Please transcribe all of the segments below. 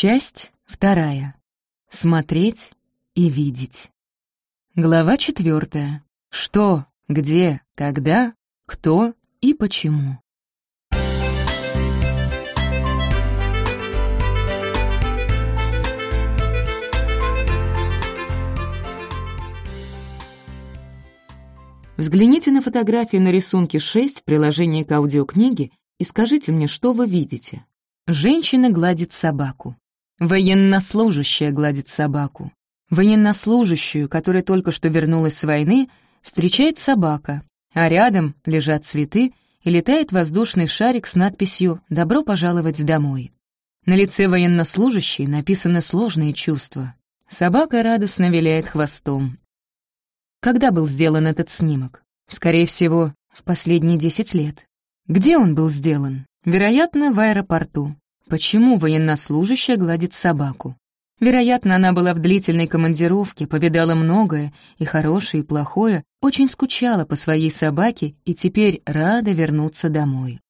Часть вторая. Смотреть и видеть. Глава четвертая. Что, где, когда, кто и почему. Взгляните на фотографию на рисунке 6 в приложении к аудиокниге и скажите мне, что вы видите. Женщина гладит собаку. Военнослужащая гладит собаку. Военнослужащую, которая только что вернулась с войны, встречает собака, а рядом лежат цветы и летает воздушный шарик с надписью «Добро пожаловать домой». На лице военнослужащей написаны сложные чувства. Собака радостно виляет хвостом. Когда был сделан этот снимок? Скорее всего, в последние десять лет. Где он был сделан? Вероятно, в аэропорту. Почему военнослужащая гладит собаку? Вероятно, она была в длительной командировке, повидала многое, и хорошее, и плохое, очень скучала по своей собаке и теперь рада вернуться домой.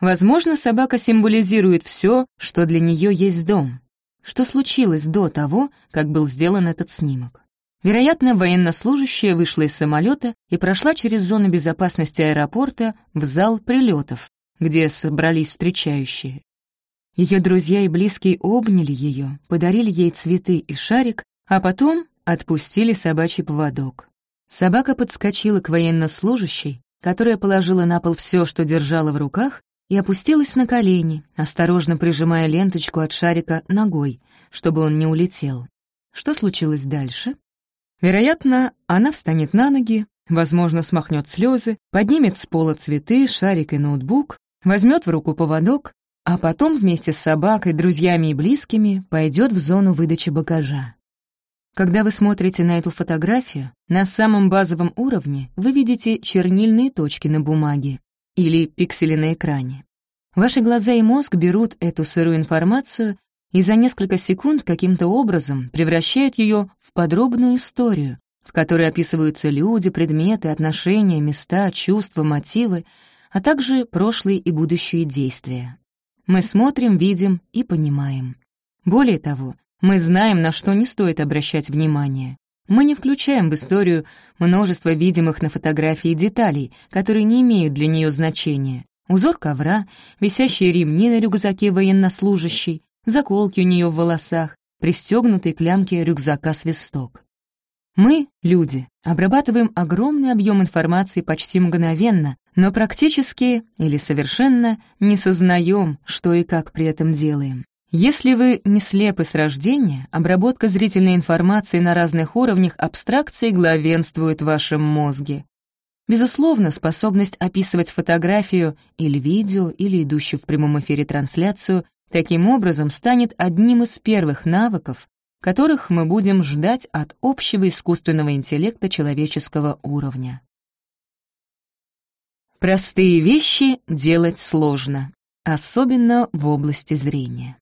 Возможно, собака символизирует все, что для нее есть дом. Что случилось до того, как был сделан этот снимок? Вероятно, военнослужащая вышла из самолета и прошла через зону безопасности аэропорта в зал прилетов, где собрались встречающие. Ее друзья и близкие обняли ее, подарили ей цветы и шарик, а потом отпустили собачий поводок. Собака подскочила к военнослужащей, которая положила на пол все, что держала в руках, и опустилась на колени, осторожно прижимая ленточку от шарика ногой, чтобы он не улетел. Что случилось дальше? Вероятно, она встанет на ноги, возможно, смахнет слезы, поднимет с пола цветы, шарик и ноутбук, возьмет в руку поводок, а потом вместе с собакой, друзьями и близкими пойдет в зону выдачи багажа. Когда вы смотрите на эту фотографию, на самом базовом уровне вы видите чернильные точки на бумаге или пиксели на экране. Ваши глаза и мозг берут эту сырую информацию и за несколько секунд каким-то образом превращают ее в подробную историю, в которой описываются люди, предметы, отношения, места, чувства, мотивы, а также прошлые и будущие действия. Мы смотрим, видим и понимаем. Более того, мы знаем, на что не стоит обращать внимание. Мы не включаем в историю множество видимых на фотографии деталей, которые не имеют для нее значения. Узор ковра, висящие ремни на рюкзаке военнослужащей, заколки у нее в волосах, пристегнутый к лямке рюкзака свисток. Мы, люди, обрабатываем огромный объем информации почти мгновенно, но практически или совершенно не сознаем, что и как при этом делаем. Если вы не слепы с рождения, обработка зрительной информации на разных уровнях абстракции главенствует в вашем мозге. Безусловно, способность описывать фотографию или видео, или идущую в прямом эфире трансляцию, таким образом станет одним из первых навыков, которых мы будем ждать от общего искусственного интеллекта человеческого уровня. Простые вещи делать сложно, особенно в области зрения.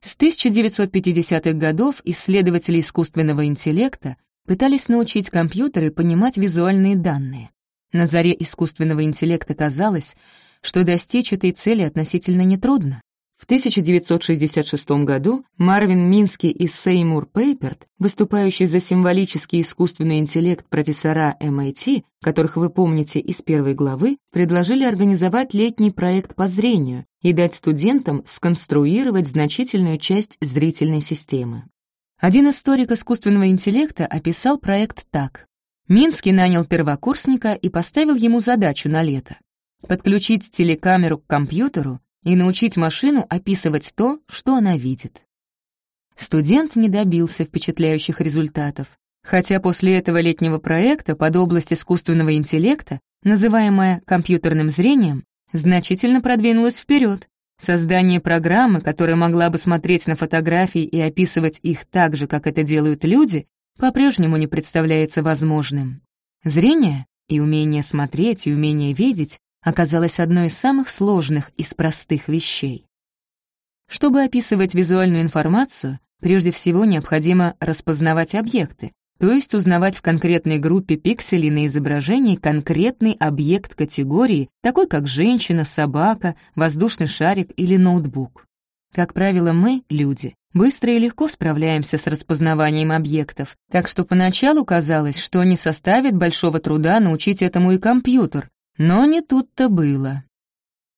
С 1950-х годов исследователи искусственного интеллекта пытались научить компьютеры понимать визуальные данные. На заре искусственного интеллекта казалось, что достичь этой цели относительно нетрудно. В 1966 году Марвин Мински и Сеймур Пейперт, выступающие за символический искусственный интеллект профессора MIT, которых вы помните из первой главы, предложили организовать летний проект по зрению и дать студентам сконструировать значительную часть зрительной системы. Один историк искусственного интеллекта описал проект так. Минский нанял первокурсника и поставил ему задачу на лето — подключить телекамеру к компьютеру и научить машину описывать то, что она видит. Студент не добился впечатляющих результатов, хотя после этого летнего проекта под область искусственного интеллекта, называемая компьютерным зрением, значительно продвинулась вперед. Создание программы, которая могла бы смотреть на фотографии и описывать их так же, как это делают люди, по-прежнему не представляется возможным. Зрение и умение смотреть, и умение видеть оказалась одной из самых сложных из простых вещей. Чтобы описывать визуальную информацию, прежде всего необходимо распознавать объекты, то есть узнавать в конкретной группе пикселей на изображении конкретный объект категории, такой как женщина, собака, воздушный шарик или ноутбук. Как правило, мы, люди, быстро и легко справляемся с распознаванием объектов, так что поначалу казалось, что не составит большого труда научить этому и компьютер, но не тут-то было.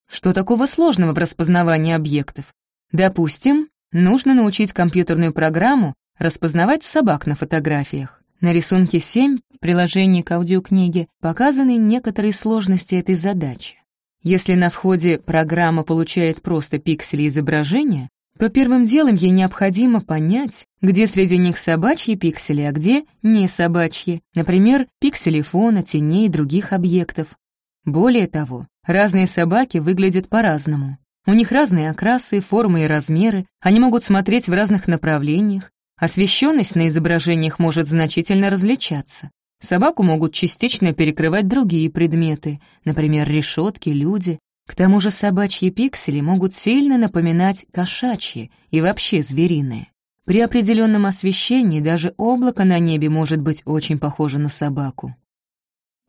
Что такого сложного в распознавании объектов? Допустим, нужно научить компьютерную программу распознавать собак на фотографиях. На рисунке 7 в приложении к аудиокниге показаны некоторые сложности этой задачи. Если на входе программа получает просто пиксели изображения, то первым делом ей необходимо понять, где среди них собачьи пиксели, а где не собачьи, например, пиксели фона, теней и других объектов. Более того, разные собаки выглядят по-разному. У них разные окрасы, формы и размеры, они могут смотреть в разных направлениях, освещенность на изображениях может значительно различаться. Собаку могут частично перекрывать другие предметы, например, решетки, люди. К тому же собачьи пиксели могут сильно напоминать кошачьи и вообще звериные. При определенном освещении даже облако на небе может быть очень похоже на собаку.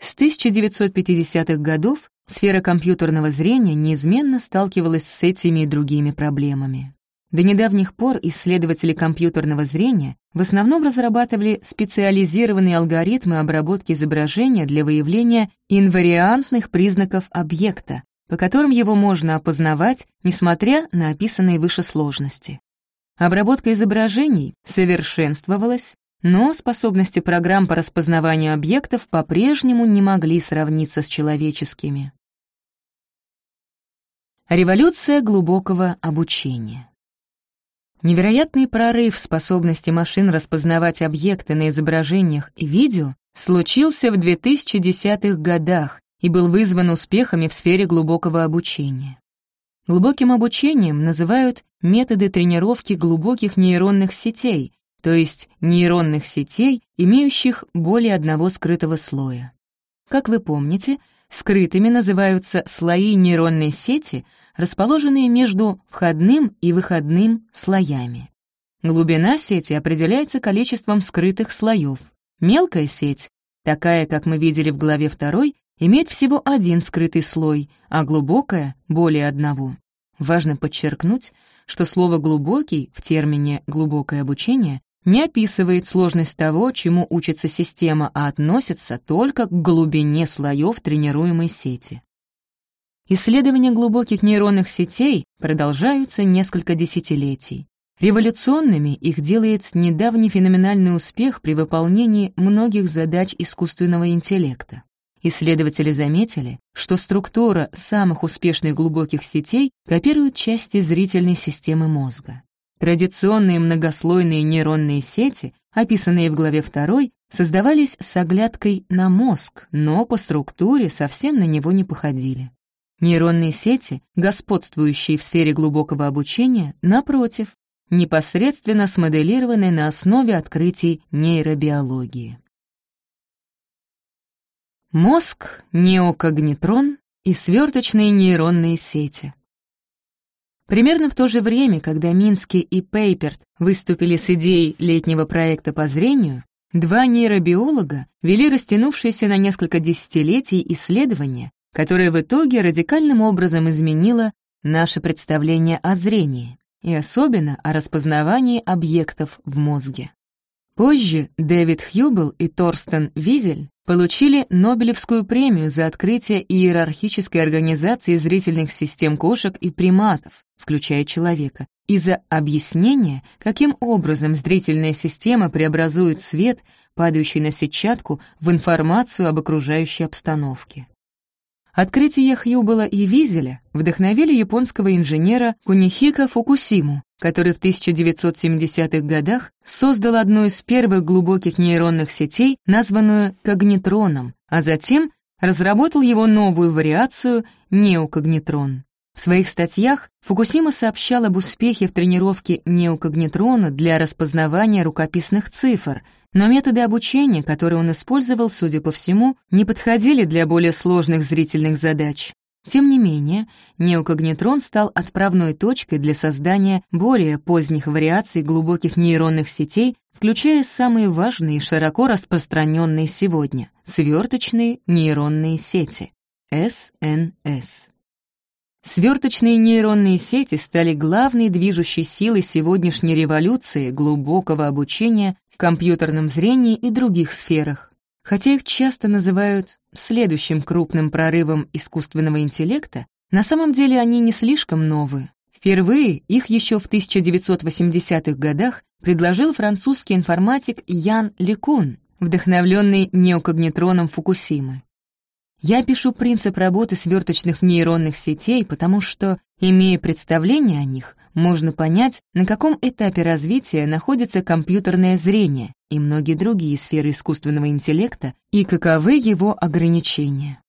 С 1950-х годов сфера компьютерного зрения неизменно сталкивалась с этими и другими проблемами. До недавних пор исследователи компьютерного зрения в основном разрабатывали специализированные алгоритмы обработки изображения для выявления инвариантных признаков объекта, по которым его можно опознавать, несмотря на описанные выше сложности. Обработка изображений совершенствовалась, но способности программ по распознаванию объектов по-прежнему не могли сравниться с человеческими. Революция глубокого обучения Невероятный прорыв способности машин распознавать объекты на изображениях и видео случился в 2010-х годах и был вызван успехами в сфере глубокого обучения. Глубоким обучением называют методы тренировки глубоких нейронных сетей, то есть нейронных сетей, имеющих более одного скрытого слоя. Как вы помните, Скрытыми называются слои нейронной сети, расположенные между входным и выходным слоями. Глубина сети определяется количеством скрытых слоев. Мелкая сеть, такая, как мы видели в главе 2, имеет всего один скрытый слой, а глубокая — более одного. Важно подчеркнуть, что слово «глубокий» в термине «глубокое обучение» не описывает сложность того, чему учится система, а относится только к глубине слоев тренируемой сети. Исследования глубоких нейронных сетей продолжаются несколько десятилетий. Революционными их делает недавний феноменальный успех при выполнении многих задач искусственного интеллекта. Исследователи заметили, что структура самых успешных глубоких сетей копирует части зрительной системы мозга. Традиционные многослойные нейронные сети, описанные в главе 2, создавались с оглядкой на мозг, но по структуре совсем на него не походили. Нейронные сети, господствующие в сфере глубокого обучения, напротив, непосредственно смоделированы на основе открытий нейробиологии. Мозг, неокогнитрон и сверточные нейронные сети. Примерно в то же время, когда Мински и Пейперт выступили с идеей летнего проекта по зрению, два нейробиолога вели растянувшееся на несколько десятилетий исследование, которое в итоге радикальным образом изменило наше представление о зрении и особенно о распознавании объектов в мозге. Позже Дэвид Хьюбел и Торстен Визель получили Нобелевскую премию за открытие иерархической организации зрительных систем кошек и приматов, включая человека, и за объяснение, каким образом зрительная система преобразует свет, падающий на сетчатку, в информацию об окружающей обстановке. Открытие Хьюбела и Визеля вдохновили японского инженера Кунихика Фукусиму, который в 1970-х годах создал одну из первых глубоких нейронных сетей, названную когнитроном, а затем разработал его новую вариацию — неокогнитрон. В своих статьях Фукусима сообщал об успехе в тренировке неокогнитрона для распознавания рукописных цифр, но методы обучения, которые он использовал, судя по всему, не подходили для более сложных зрительных задач. Тем не менее, неокогнитрон стал отправной точкой для создания более поздних вариаций глубоких нейронных сетей, включая самые важные и широко распространенные сегодня — сверточные нейронные сети — СНС. Сверточные нейронные сети стали главной движущей силой сегодняшней революции глубокого обучения в компьютерном зрении и других сферах. Хотя их часто называют следующим крупным прорывом искусственного интеллекта, на самом деле они не слишком новые. Впервые их еще в 1980-х годах предложил французский информатик Ян Лекун, вдохновленный неокогнитроном Фукусимы. Я пишу принцип работы сверточных нейронных сетей, потому что, имея представление о них, можно понять, на каком этапе развития находится компьютерное зрение и многие другие сферы искусственного интеллекта и каковы его ограничения.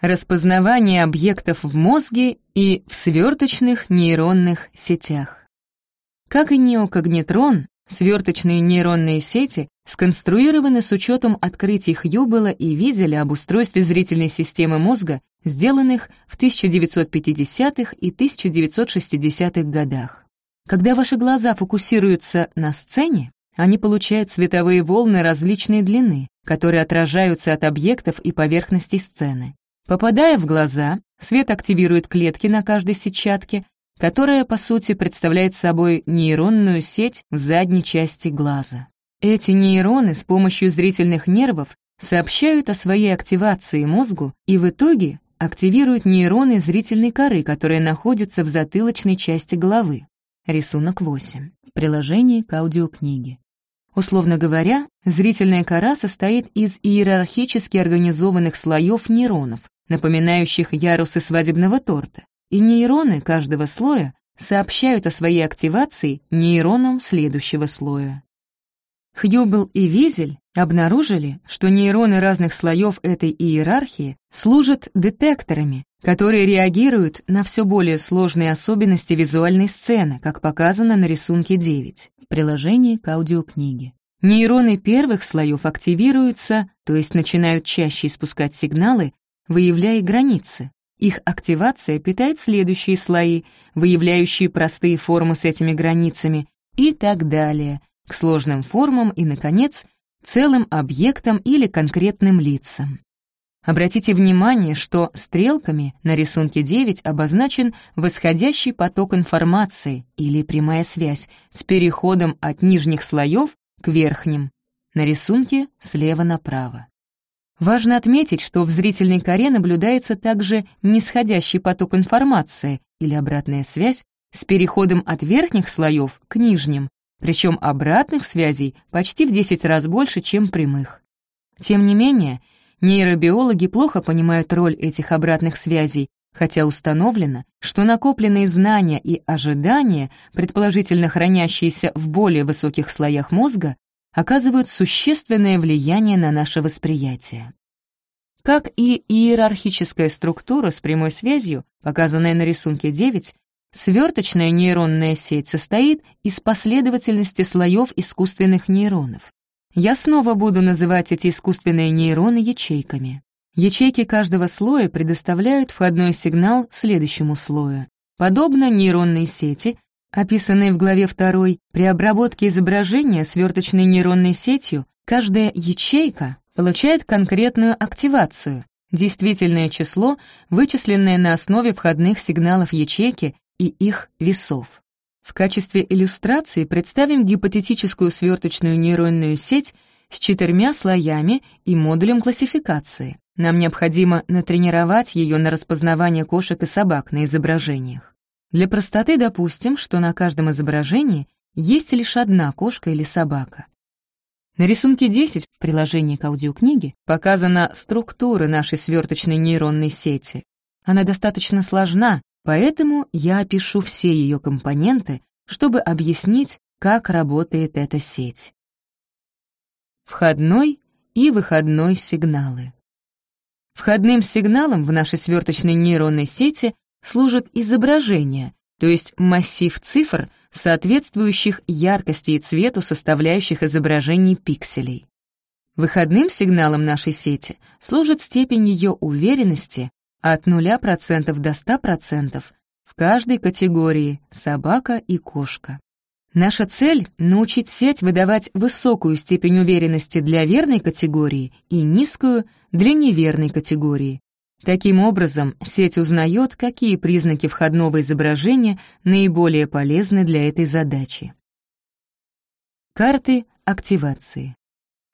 Распознавание объектов в мозге и в сверточных нейронных сетях. Как и неокогнитрон, сверточные нейронные сети сконструированы с учетом открытий Хьюбела и Визеля об устройстве зрительной системы мозга, сделанных в 1950-х и 1960-х годах. Когда ваши глаза фокусируются на сцене, они получают световые волны различной длины, которые отражаются от объектов и поверхностей сцены. Попадая в глаза, свет активирует клетки на каждой сетчатке, которая, по сути, представляет собой нейронную сеть в задней части глаза. Эти нейроны с помощью зрительных нервов сообщают о своей активации мозгу и в итоге активируют нейроны зрительной коры, которые находятся в затылочной части головы. Рисунок 8. В приложении к аудиокниге. Условно говоря, зрительная кора состоит из иерархически организованных слоев нейронов, напоминающих ярусы свадебного торта, и нейроны каждого слоя сообщают о своей активации нейронам следующего слоя. Хьюбел и Визель обнаружили, что нейроны разных слоев этой иерархии служат детекторами, которые реагируют на все более сложные особенности визуальной сцены, как показано на рисунке 9 в приложении к аудиокниге. Нейроны первых слоев активируются, то есть начинают чаще испускать сигналы, выявляя границы. Их активация питает следующие слои, выявляющие простые формы с этими границами, и так далее, к сложным формам и, наконец, целым объектам или конкретным лицам. Обратите внимание, что стрелками на рисунке 9 обозначен восходящий поток информации или прямая связь с переходом от нижних слоев к верхним. На рисунке слева направо. Важно отметить, что в зрительной коре наблюдается также нисходящий поток информации или обратная связь с переходом от верхних слоев к нижним, причем обратных связей почти в 10 раз больше, чем прямых. Тем не менее, нейробиологи плохо понимают роль этих обратных связей, хотя установлено, что накопленные знания и ожидания, предположительно хранящиеся в более высоких слоях мозга, оказывают существенное влияние на наше восприятие. Как и иерархическая структура с прямой связью, показанная на рисунке 9, Сверточная нейронная сеть состоит из последовательности слоев искусственных нейронов. Я снова буду называть эти искусственные нейроны ячейками. Ячейки каждого слоя предоставляют входной сигнал следующему слою. Подобно нейронной сети, описанной в главе 2, при обработке изображения сверточной нейронной сетью, каждая ячейка получает конкретную активацию, действительное число, вычисленное на основе входных сигналов ячейки и их весов. В качестве иллюстрации представим гипотетическую сверточную нейронную сеть с четырьмя слоями и модулем классификации. Нам необходимо натренировать ее на распознавание кошек и собак на изображениях. Для простоты допустим, что на каждом изображении есть лишь одна кошка или собака. На рисунке 10 в приложении к аудиокниге показана структура нашей сверточной нейронной сети. Она достаточно сложна, Поэтому я опишу все ее компоненты, чтобы объяснить, как работает эта сеть. Входной и выходной сигналы. Входным сигналом в нашей сверточной нейронной сети служит изображение, то есть массив цифр, соответствующих яркости и цвету составляющих изображений пикселей. Выходным сигналом нашей сети служит степень ее уверенности от 0% до 100% в каждой категории собака и кошка. Наша цель — научить сеть выдавать высокую степень уверенности для верной категории и низкую — для неверной категории. Таким образом, сеть узнает, какие признаки входного изображения наиболее полезны для этой задачи. Карты активации.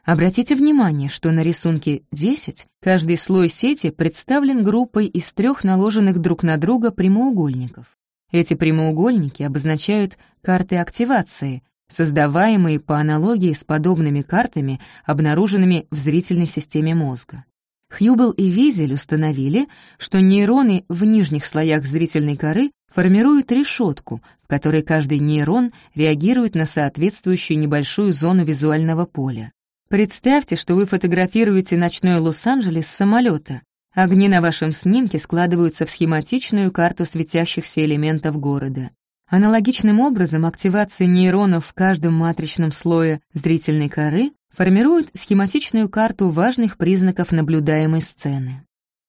Обратите внимание, что на рисунке 10 каждый слой сети представлен группой из трех наложенных друг на друга прямоугольников. Эти прямоугольники обозначают карты активации, создаваемые по аналогии с подобными картами, обнаруженными в зрительной системе мозга. Хьюбл и Визель установили, что нейроны в нижних слоях зрительной коры формируют решетку, в которой каждый нейрон реагирует на соответствующую небольшую зону визуального поля. Представьте, что вы фотографируете ночной Лос-Анджелес с самолета. Огни на вашем снимке складываются в схематичную карту светящихся элементов города. Аналогичным образом активация нейронов в каждом матричном слое зрительной коры формирует схематичную карту важных признаков наблюдаемой сцены.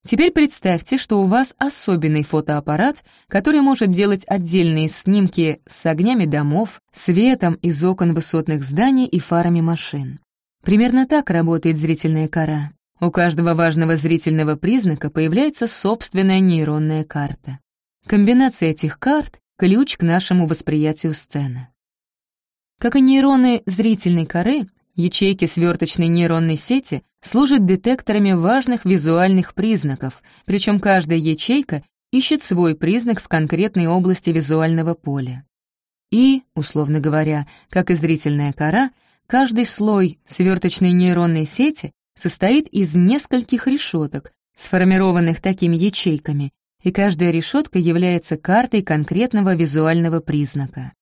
Теперь представьте, что у вас особенный фотоаппарат, который может делать отдельные снимки с огнями домов, светом из окон высотных зданий и фарами машин. Примерно так работает зрительная кора. У каждого важного зрительного признака появляется собственная нейронная карта. Комбинация этих карт — ключ к нашему восприятию сцены. Как и нейроны зрительной коры, Ячейки сверточной нейронной сети служат детекторами важных визуальных признаков, причем каждая ячейка ищет свой признак в конкретной области визуального поля. И, условно говоря, как и зрительная кора, каждый слой сверточной нейронной сети состоит из нескольких решеток, сформированных такими ячейками, и каждая решетка является картой конкретного визуального признака.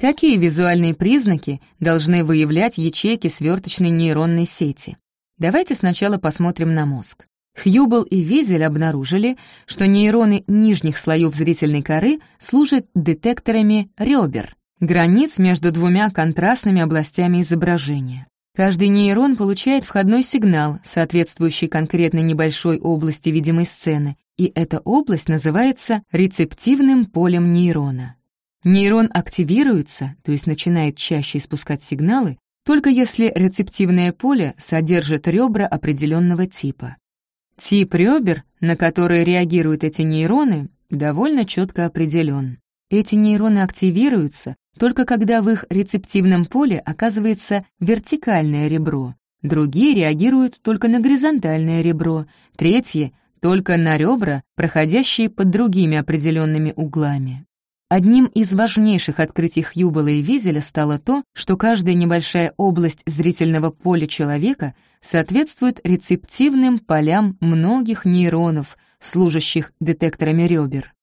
Какие визуальные признаки должны выявлять ячейки сверточной нейронной сети? Давайте сначала посмотрим на мозг. Хьюбл и Визель обнаружили, что нейроны нижних слоев зрительной коры служат детекторами ребер, границ между двумя контрастными областями изображения. Каждый нейрон получает входной сигнал, соответствующий конкретной небольшой области видимой сцены, и эта область называется рецептивным полем нейрона. Нейрон активируется, то есть начинает чаще испускать сигналы, только если рецептивное поле содержит ребра определенного типа. Тип ребер, на которые реагируют эти нейроны, довольно четко определен. Эти нейроны активируются только когда в их рецептивном поле оказывается вертикальное ребро, другие реагируют только на горизонтальное ребро, третьи — только на ребра, проходящие под другими определенными углами. Одним из важнейших открытий Хьюбела и Визеля стало то, что каждая небольшая область зрительного поля человека соответствует рецептивным полям многих нейронов, служащих детекторами ребер.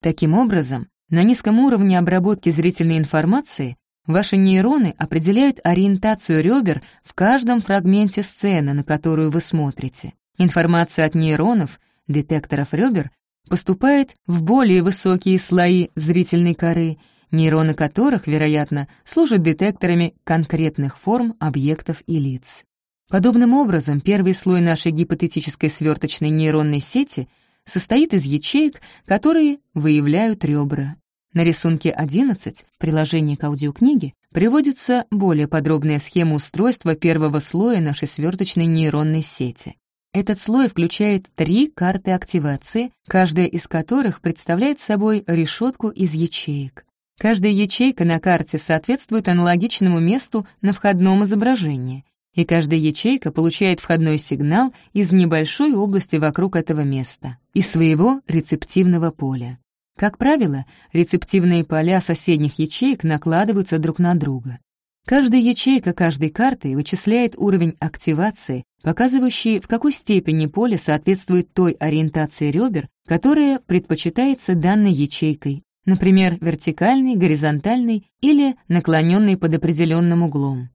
Таким образом, на низком уровне обработки зрительной информации ваши нейроны определяют ориентацию ребер в каждом фрагменте сцены, на которую вы смотрите. Информация от нейронов, детекторов ребер, поступает в более высокие слои зрительной коры, нейроны которых, вероятно, служат детекторами конкретных форм, объектов и лиц. Подобным образом, первый слой нашей гипотетической сверточной нейронной сети состоит из ячеек, которые выявляют ребра. На рисунке 11 в приложении к аудиокниге приводится более подробная схема устройства первого слоя нашей сверточной нейронной сети. Этот слой включает три карты активации, каждая из которых представляет собой решетку из ячеек. Каждая ячейка на карте соответствует аналогичному месту на входном изображении, и каждая ячейка получает входной сигнал из небольшой области вокруг этого места, из своего рецептивного поля. Как правило, рецептивные поля соседних ячеек накладываются друг на друга. Каждая ячейка каждой карты вычисляет уровень активации, показывающий, в какой степени поле соответствует той ориентации ребер, которая предпочитается данной ячейкой, например, вертикальной, горизонтальной или наклоненной под определенным углом.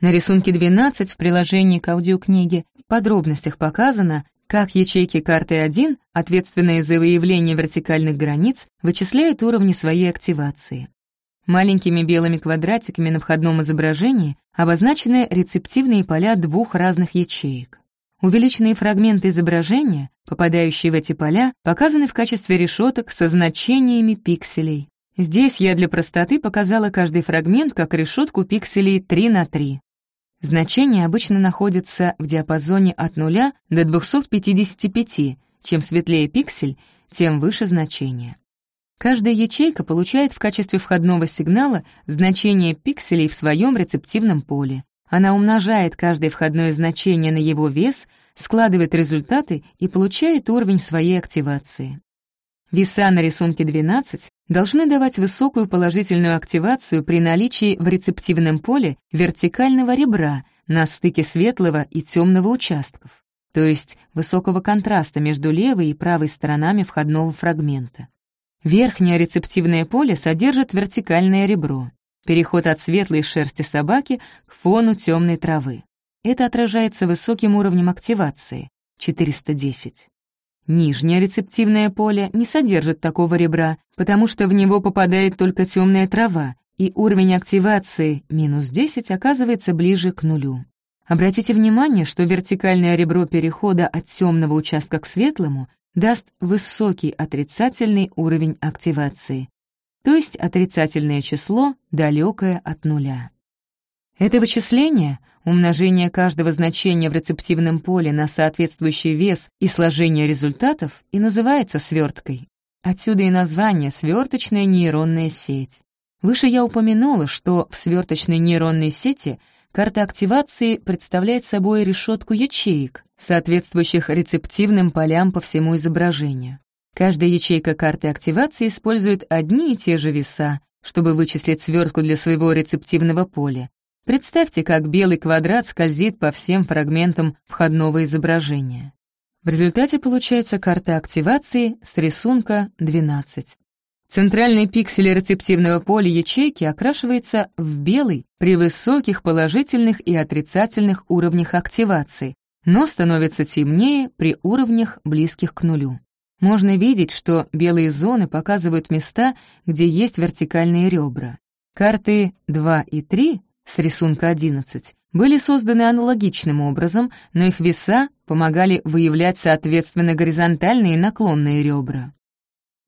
На рисунке 12 в приложении к аудиокниге в подробностях показано, как ячейки карты 1, ответственные за выявление вертикальных границ, вычисляют уровни своей активации. Маленькими белыми квадратиками на входном изображении обозначены рецептивные поля двух разных ячеек. Увеличенные фрагменты изображения, попадающие в эти поля, показаны в качестве решеток со значениями пикселей. Здесь я для простоты показала каждый фрагмент как решетку пикселей 3 на 3. Значение обычно находится в диапазоне от 0 до 255, чем светлее пиксель, тем выше значение. Каждая ячейка получает в качестве входного сигнала значение пикселей в своем рецептивном поле. Она умножает каждое входное значение на его вес, складывает результаты и получает уровень своей активации. Веса на рисунке 12 должны давать высокую положительную активацию при наличии в рецептивном поле вертикального ребра на стыке светлого и темного участков, то есть высокого контраста между левой и правой сторонами входного фрагмента. Верхнее рецептивное поле содержит вертикальное ребро, переход от светлой шерсти собаки к фону темной травы. Это отражается высоким уровнем активации — 410. Нижнее рецептивное поле не содержит такого ребра, потому что в него попадает только темная трава, и уровень активации минус 10 оказывается ближе к нулю. Обратите внимание, что вертикальное ребро перехода от темного участка к светлому даст высокий отрицательный уровень активации, то есть отрицательное число, далекое от нуля. Это вычисление умножение каждого значения в рецептивном поле на соответствующий вес и сложение результатов и называется сверткой. Отсюда и название «сверточная нейронная сеть». Выше я упомянула, что в сверточной нейронной сети карта активации представляет собой решетку ячеек, соответствующих рецептивным полям по всему изображению. Каждая ячейка карты активации использует одни и те же веса, чтобы вычислить свертку для своего рецептивного поля, Представьте, как белый квадрат скользит по всем фрагментам входного изображения. В результате получается карта активации с рисунка 12. Центральный пиксель рецептивного поля ячейки окрашивается в белый при высоких положительных и отрицательных уровнях активации, но становится темнее при уровнях, близких к нулю. Можно видеть, что белые зоны показывают места, где есть вертикальные ребра. Карты 2 и 3 с рисунка 11 были созданы аналогичным образом, но их веса помогали выявлять соответственно горизонтальные и наклонные ребра.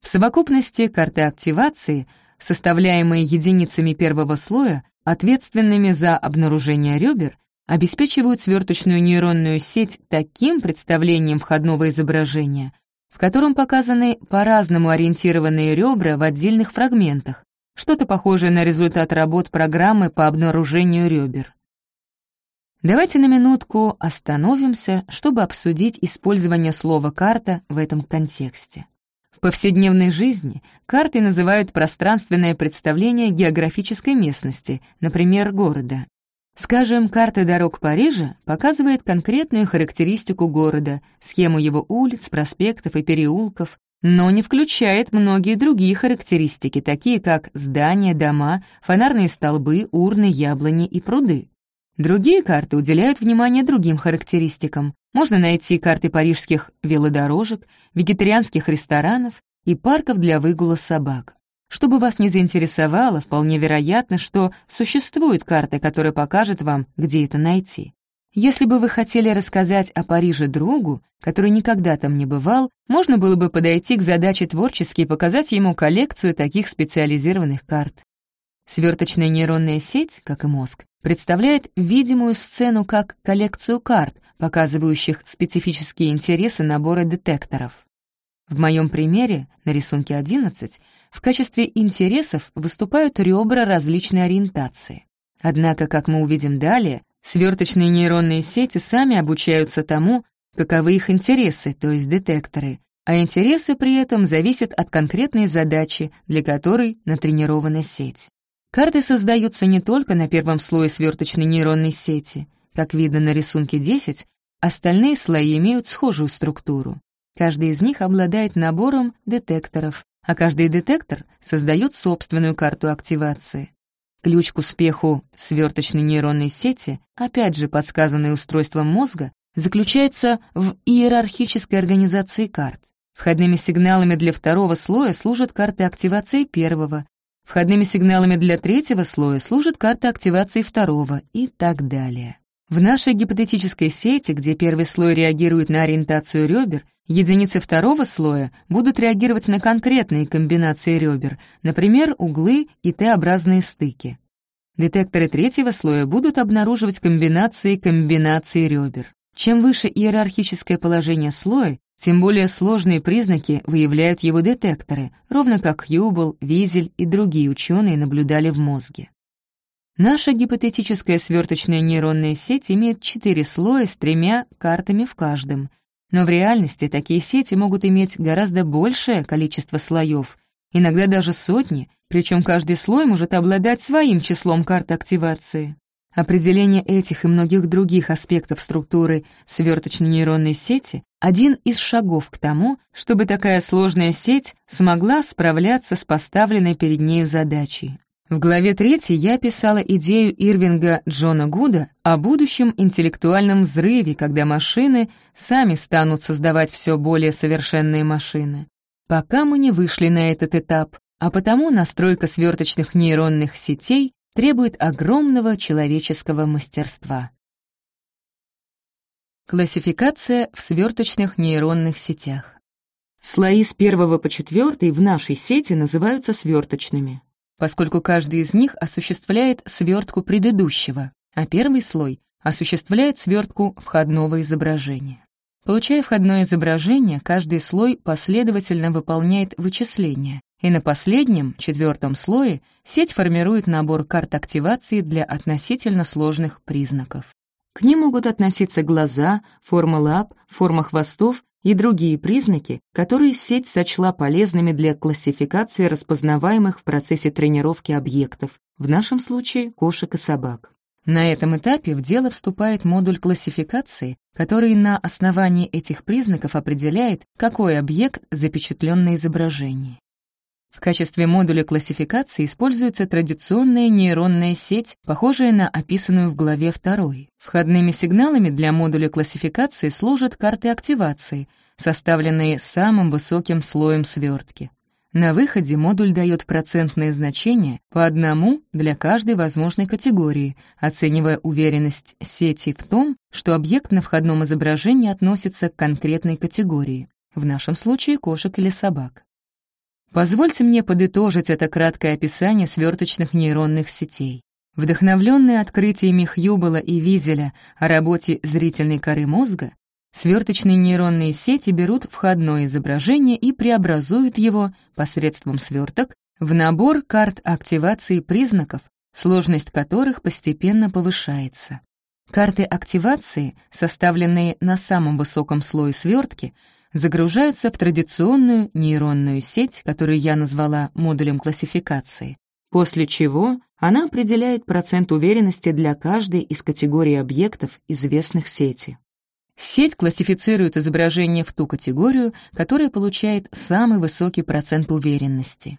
В совокупности карты активации, составляемые единицами первого слоя, ответственными за обнаружение ребер, обеспечивают сверточную нейронную сеть таким представлением входного изображения, в котором показаны по-разному ориентированные ребра в отдельных фрагментах, что-то похожее на результат работ программы по обнаружению ребер. Давайте на минутку остановимся, чтобы обсудить использование слова «карта» в этом контексте. В повседневной жизни картой называют пространственное представление географической местности, например, города. Скажем, карта дорог Парижа показывает конкретную характеристику города, схему его улиц, проспектов и переулков, но не включает многие другие характеристики, такие как здания, дома, фонарные столбы, урны, яблони и пруды. Другие карты уделяют внимание другим характеристикам. Можно найти карты парижских велодорожек, вегетарианских ресторанов и парков для выгула собак. Чтобы вас не заинтересовало, вполне вероятно, что существует карта, которая покажет вам, где это найти. Если бы вы хотели рассказать о Париже другу, который никогда там не бывал, можно было бы подойти к задаче творчески и показать ему коллекцию таких специализированных карт. Сверточная нейронная сеть, как и мозг, представляет видимую сцену как коллекцию карт, показывающих специфические интересы набора детекторов. В моем примере, на рисунке 11, в качестве интересов выступают ребра различной ориентации. Однако, как мы увидим далее, Сверточные нейронные сети сами обучаются тому, каковы их интересы, то есть детекторы, а интересы при этом зависят от конкретной задачи, для которой натренирована сеть. Карты создаются не только на первом слое сверточной нейронной сети. Как видно на рисунке 10, остальные слои имеют схожую структуру. Каждый из них обладает набором детекторов, а каждый детектор создает собственную карту активации. Ключ к успеху сверточной нейронной сети, опять же подсказанный устройством мозга, заключается в иерархической организации карт. Входными сигналами для второго слоя служат карты активации первого, входными сигналами для третьего слоя служат карты активации второго и так далее. В нашей гипотетической сети, где первый слой реагирует на ориентацию ребер, единицы второго слоя будут реагировать на конкретные комбинации ребер, например, углы и Т-образные стыки. Детекторы третьего слоя будут обнаруживать комбинации комбинаций ребер. Чем выше иерархическое положение слоя, тем более сложные признаки выявляют его детекторы, ровно как Юбл, Визель и другие ученые наблюдали в мозге. Наша гипотетическая сверточная нейронная сеть имеет четыре слоя с тремя картами в каждом. Но в реальности такие сети могут иметь гораздо большее количество слоев, иногда даже сотни, причем каждый слой может обладать своим числом карт активации. Определение этих и многих других аспектов структуры сверточной нейронной сети — один из шагов к тому, чтобы такая сложная сеть смогла справляться с поставленной перед нею задачей. В главе 3 я описала идею Ирвинга Джона Гуда о будущем интеллектуальном взрыве, когда машины сами станут создавать все более совершенные машины. Пока мы не вышли на этот этап, а потому настройка сверточных нейронных сетей требует огромного человеческого мастерства. Классификация в сверточных нейронных сетях. Слои с первого по четвертый в нашей сети называются сверточными поскольку каждый из них осуществляет свертку предыдущего, а первый слой осуществляет свертку входного изображения. Получая входное изображение, каждый слой последовательно выполняет вычисления, и на последнем, четвертом слое, сеть формирует набор карт активации для относительно сложных признаков. К ним могут относиться глаза, форма лап, форма хвостов и другие признаки, которые сеть сочла полезными для классификации распознаваемых в процессе тренировки объектов, в нашем случае кошек и собак. На этом этапе в дело вступает модуль классификации, который на основании этих признаков определяет, какой объект запечатлен на изображении. В качестве модуля классификации используется традиционная нейронная сеть, похожая на описанную в главе 2. Входными сигналами для модуля классификации служат карты активации, составленные самым высоким слоем свертки. На выходе модуль дает процентные значения по одному для каждой возможной категории, оценивая уверенность сети в том, что объект на входном изображении относится к конкретной категории, в нашем случае кошек или собак. Позвольте мне подытожить это краткое описание сверточных нейронных сетей. Вдохновленные открытиями Хьюбела и Визеля о работе зрительной коры мозга, сверточные нейронные сети берут входное изображение и преобразуют его посредством сверток в набор карт активации признаков, сложность которых постепенно повышается. Карты активации, составленные на самом высоком слое свертки, загружаются в традиционную нейронную сеть, которую я назвала модулем классификации, после чего она определяет процент уверенности для каждой из категорий объектов, известных сети. Сеть классифицирует изображение в ту категорию, которая получает самый высокий процент уверенности.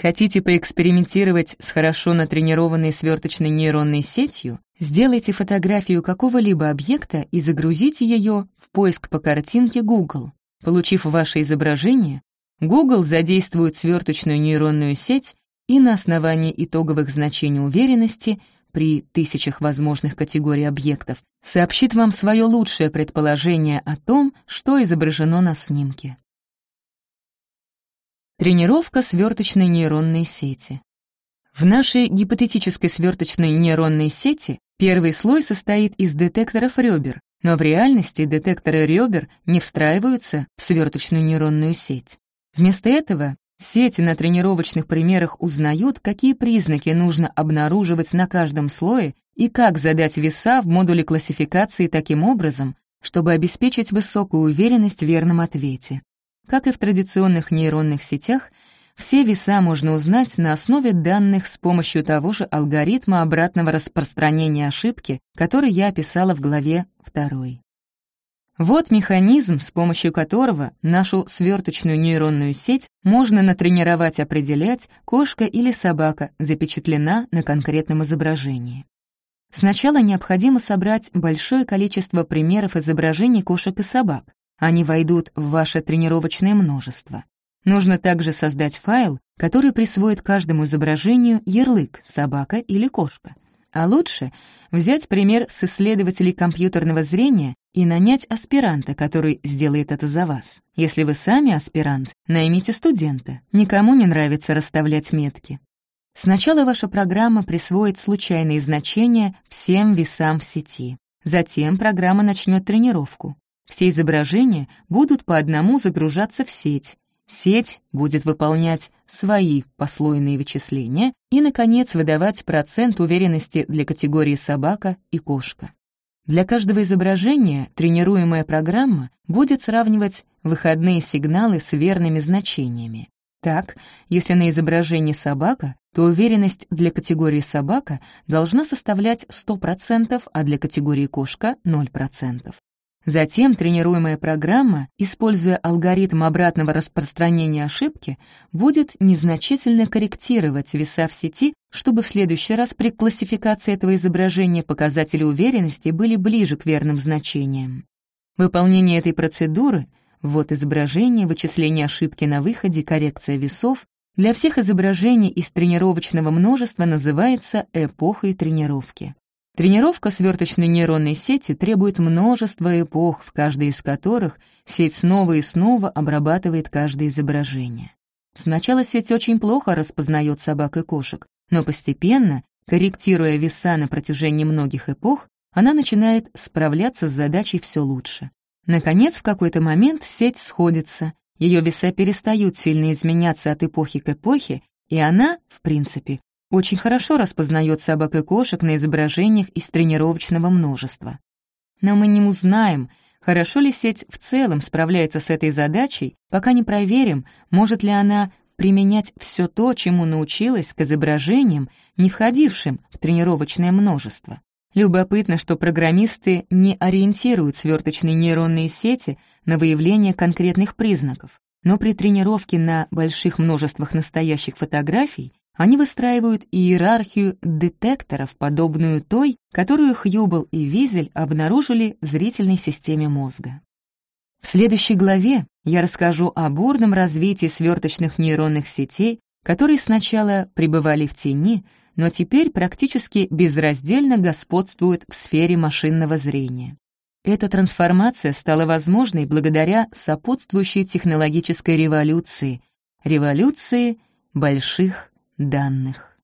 Хотите поэкспериментировать с хорошо натренированной сверточной нейронной сетью? Сделайте фотографию какого-либо объекта и загрузите ее в поиск по картинке Google. Получив ваше изображение, Google задействует сверточную нейронную сеть и на основании итоговых значений уверенности при тысячах возможных категорий объектов сообщит вам свое лучшее предположение о том, что изображено на снимке. Тренировка сверточной нейронной сети. В нашей гипотетической сверточной нейронной сети первый слой состоит из детекторов ребер, но в реальности детекторы ребер не встраиваются в сверточную нейронную сеть. Вместо этого сети на тренировочных примерах узнают, какие признаки нужно обнаруживать на каждом слое и как задать веса в модуле классификации таким образом, чтобы обеспечить высокую уверенность в верном ответе. Как и в традиционных нейронных сетях, все веса можно узнать на основе данных с помощью того же алгоритма обратного распространения ошибки, который я описала в главе 2. Вот механизм, с помощью которого нашу сверточную нейронную сеть можно натренировать определять, кошка или собака запечатлена на конкретном изображении. Сначала необходимо собрать большое количество примеров изображений кошек и собак, они войдут в ваше тренировочное множество. Нужно также создать файл, который присвоит каждому изображению ярлык «собака» или «кошка». А лучше взять пример с исследователей компьютерного зрения и нанять аспиранта, который сделает это за вас. Если вы сами аспирант, наймите студента. Никому не нравится расставлять метки. Сначала ваша программа присвоит случайные значения всем весам в сети. Затем программа начнет тренировку. Все изображения будут по одному загружаться в сеть. Сеть будет выполнять свои послойные вычисления и, наконец, выдавать процент уверенности для категории собака и кошка. Для каждого изображения тренируемая программа будет сравнивать выходные сигналы с верными значениями. Так, если на изображении собака, то уверенность для категории собака должна составлять 100%, а для категории кошка — 0%. Затем тренируемая программа, используя алгоритм обратного распространения ошибки, будет незначительно корректировать веса в сети, чтобы в следующий раз при классификации этого изображения показатели уверенности были ближе к верным значениям. Выполнение этой процедуры — ввод изображения, вычисление ошибки на выходе, коррекция весов — для всех изображений из тренировочного множества называется эпохой тренировки. Тренировка сверточной нейронной сети требует множества эпох, в каждой из которых сеть снова и снова обрабатывает каждое изображение. Сначала сеть очень плохо распознает собак и кошек, но постепенно, корректируя веса на протяжении многих эпох, она начинает справляться с задачей все лучше. Наконец, в какой-то момент сеть сходится, ее веса перестают сильно изменяться от эпохи к эпохе, и она, в принципе, очень хорошо распознает собак и кошек на изображениях из тренировочного множества. Но мы не узнаем, хорошо ли сеть в целом справляется с этой задачей, пока не проверим, может ли она применять все то, чему научилась к изображениям, не входившим в тренировочное множество. Любопытно, что программисты не ориентируют сверточные нейронные сети на выявление конкретных признаков, но при тренировке на больших множествах настоящих фотографий они выстраивают иерархию детекторов, подобную той, которую Хьюбл и Визель обнаружили в зрительной системе мозга. В следующей главе я расскажу о бурном развитии сверточных нейронных сетей, которые сначала пребывали в тени, но теперь практически безраздельно господствуют в сфере машинного зрения. Эта трансформация стала возможной благодаря сопутствующей технологической революции, революции больших данных.